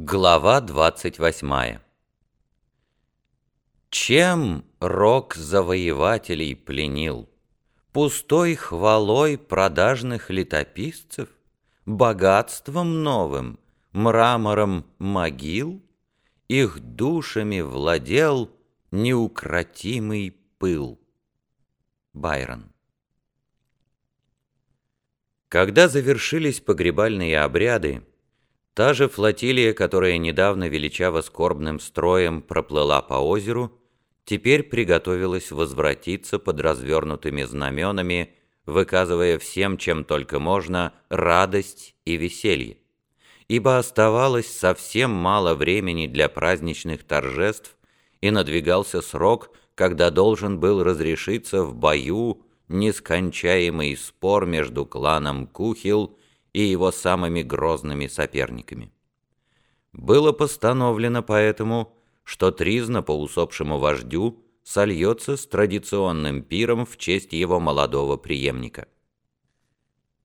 Глава 28 Чем рок завоевателей пленил? Пустой хвалой продажных летописцев? Богатством новым, мрамором могил? Их душами владел неукротимый пыл. Байрон Когда завершились погребальные обряды, Та же флотилия, которая недавно величаво скорбным строем проплыла по озеру, теперь приготовилась возвратиться под развернутыми знаменами, выказывая всем, чем только можно, радость и веселье. Ибо оставалось совсем мало времени для праздничных торжеств, и надвигался срок, когда должен был разрешиться в бою нескончаемый спор между кланом Кухил и его самыми грозными соперниками. Было постановлено поэтому, что тризна по усопшему вождю сольется с традиционным пиром в честь его молодого преемника.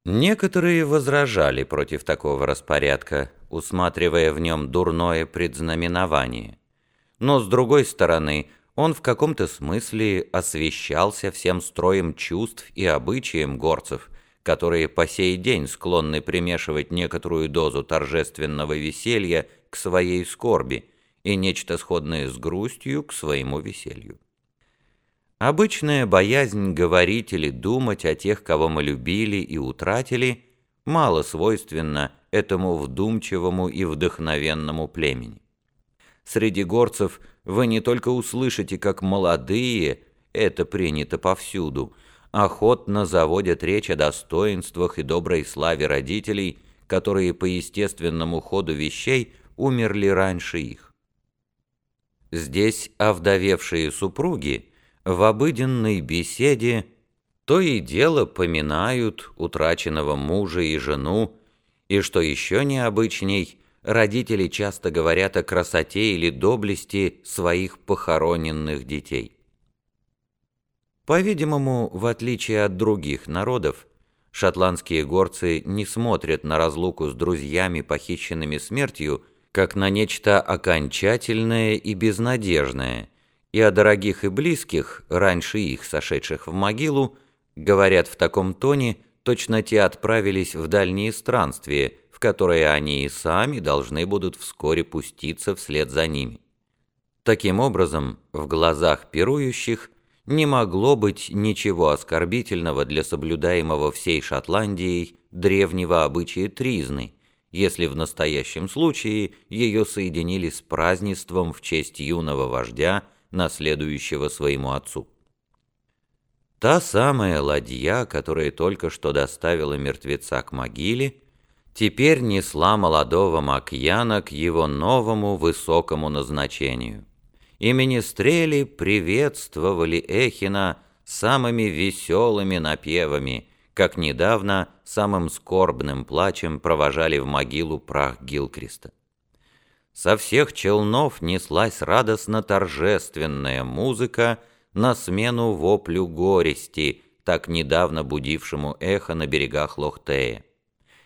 Некоторые возражали против такого распорядка, усматривая в нем дурное предзнаменование. Но, с другой стороны, он в каком-то смысле освещался всем строем чувств и обычаем горцев, которые по сей день склонны примешивать некоторую дозу торжественного веселья к своей скорби и нечто сходное с грустью к своему веселью. Обычная боязнь говорить или думать о тех, кого мы любили и утратили, мало свойственна этому вдумчивому и вдохновенному племени. Среди горцев вы не только услышите, как молодые, это принято повсюду, охотно заводят речь о достоинствах и доброй славе родителей, которые по естественному ходу вещей умерли раньше их. Здесь овдовевшие супруги в обыденной беседе то и дело поминают утраченного мужа и жену, и, что еще необычней, родители часто говорят о красоте или доблести своих похороненных детей. По-видимому, в отличие от других народов, шотландские горцы не смотрят на разлуку с друзьями, похищенными смертью, как на нечто окончательное и безнадежное, и о дорогих и близких, раньше их сошедших в могилу, говорят в таком тоне, точно те отправились в дальние странствия, в которые они и сами должны будут вскоре пуститься вслед за ними. Таким образом, в глазах пирующих не могло быть ничего оскорбительного для соблюдаемого всей Шотландией древнего обычая тризны, если в настоящем случае ее соединили с празднеством в честь юного вождя, наследующего своему отцу. Та самая ладья, которая только что доставила мертвеца к могиле, теперь несла молодого Макьяна к его новому высокому назначению и министрели приветствовали Эхина самыми веселыми напевами, как недавно самым скорбным плачем провожали в могилу прах Гилкриста. Со всех челнов неслась радостно-торжественная музыка на смену воплю горести, так недавно будившему эхо на берегах Лохтея.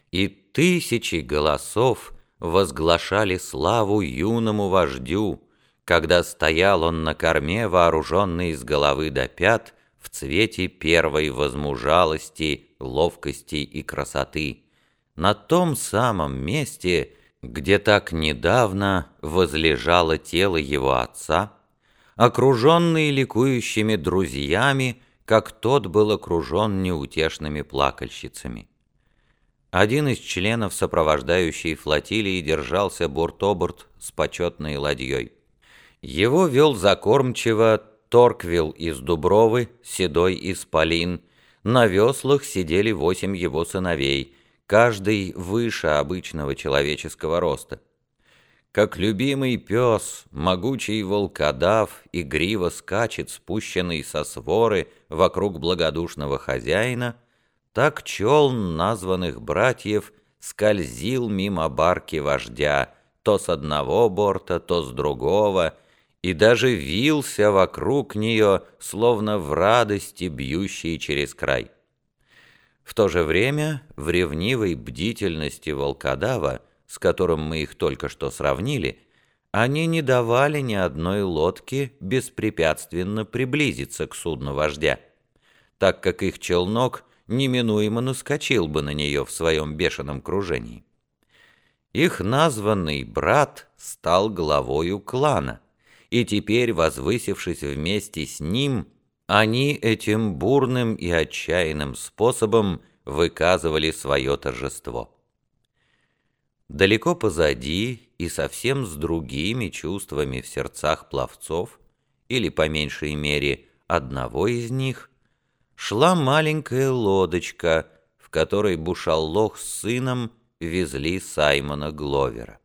И тысячи голосов возглашали славу юному вождю, когда стоял он на корме, вооруженный с головы до пят, в цвете первой возмужалости, ловкости и красоты, на том самом месте, где так недавно возлежало тело его отца, окруженный ликующими друзьями, как тот был окружен неутешными плакальщицами. Один из членов сопровождающей флотилии держался борт-оборт с почетной ладьей. Его вел закормчиво Торквилл из Дубровы, Седой из Полин. На веслах сидели восемь его сыновей, каждый выше обычного человеческого роста. Как любимый пес, могучий волкодав, игриво скачет, спущенный со своры вокруг благодушного хозяина, так челн названных братьев скользил мимо барки вождя, то с одного борта, то с другого — и даже вился вокруг нее, словно в радости, бьющей через край. В то же время в ревнивой бдительности волкодава с которым мы их только что сравнили, они не давали ни одной лодке беспрепятственно приблизиться к судну вождя, так как их челнок неминуемо наскочил бы на нее в своем бешеном кружении. Их названный брат стал главою клана, и теперь, возвысившись вместе с ним, они этим бурным и отчаянным способом выказывали свое торжество. Далеко позади и совсем с другими чувствами в сердцах пловцов, или, по меньшей мере, одного из них, шла маленькая лодочка, в которой Бушаллох с сыном везли Саймона Гловера.